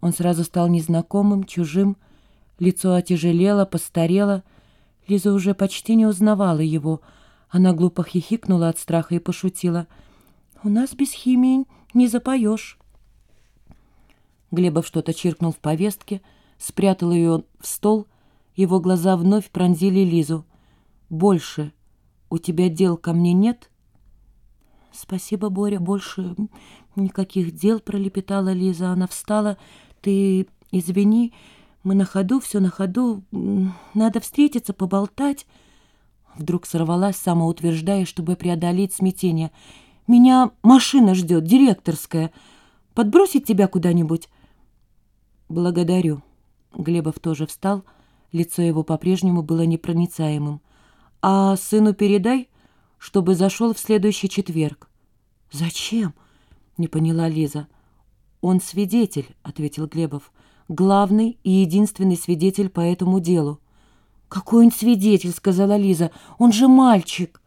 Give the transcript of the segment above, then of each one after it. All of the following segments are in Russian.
Он сразу стал незнакомым, чужим. Лицо отяжелело, постарело. Лиза уже почти не узнавала его. Она глупо хихикнула от страха и пошутила. «У нас без химии не запоешь». Глебов что-то чиркнул в повестке, спрятал ее в стол. Его глаза вновь пронзили Лизу. «Больше у тебя дел ко мне нет?» «Спасибо, Боря, больше никаких дел», — пролепетала Лиза. Она встала. «Ты извини, мы на ходу, все на ходу. Надо встретиться, поболтать». Вдруг сорвалась, самоутверждая, чтобы преодолеть смятение. «Меня машина ждет, директорская. Подбросить тебя куда-нибудь?» «Благодарю». Глебов тоже встал. Лицо его по-прежнему было непроницаемым. «А сыну передай, чтобы зашел в следующий четверг». «Зачем?» — не поняла Лиза. «Он свидетель», — ответил Глебов. «Главный и единственный свидетель по этому делу». «Какой он свидетель?» — сказала Лиза. «Он же мальчик».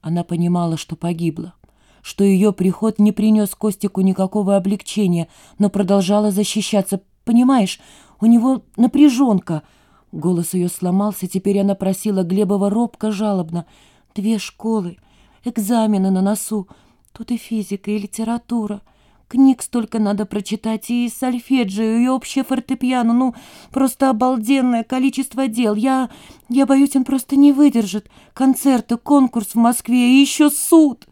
Она понимала, что погибла, что ее приход не принес Костику никакого облегчения, но продолжала защищаться. «Понимаешь, у него напряженка». Голос ее сломался, теперь она просила Глебова робко, жалобно. «Две школы, экзамены на носу, тут и физика, и литература». Книг столько надо прочитать, и сольфеджио, и общее фортепиано. Ну, просто обалденное количество дел. Я, я боюсь, он просто не выдержит. Концерты, конкурс в Москве и еще суд.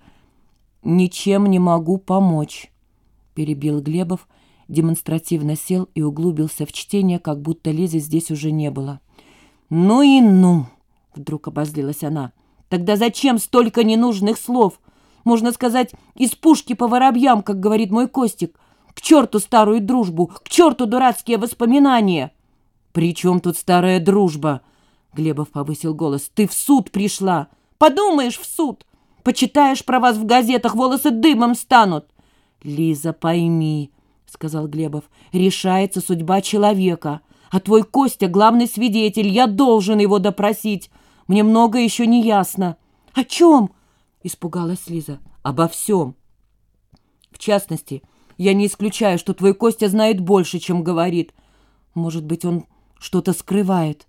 «Ничем не могу помочь», — перебил Глебов, демонстративно сел и углубился в чтение, как будто Лизы здесь уже не было. «Ну и ну!» — вдруг обозлилась она. «Тогда зачем столько ненужных слов?» Можно сказать, из пушки по воробьям, как говорит мой Костик. К черту старую дружбу, к черту дурацкие воспоминания. «При чем тут старая дружба?» Глебов повысил голос. «Ты в суд пришла! Подумаешь, в суд! Почитаешь про вас в газетах, волосы дымом станут!» «Лиза, пойми», — сказал Глебов, — «решается судьба человека, а твой Костя — главный свидетель, я должен его допросить. Мне много еще не ясно». «О чем?» — испугалась Лиза. «Обо всем. В частности, я не исключаю, что твой Костя знает больше, чем говорит. Может быть, он что-то скрывает».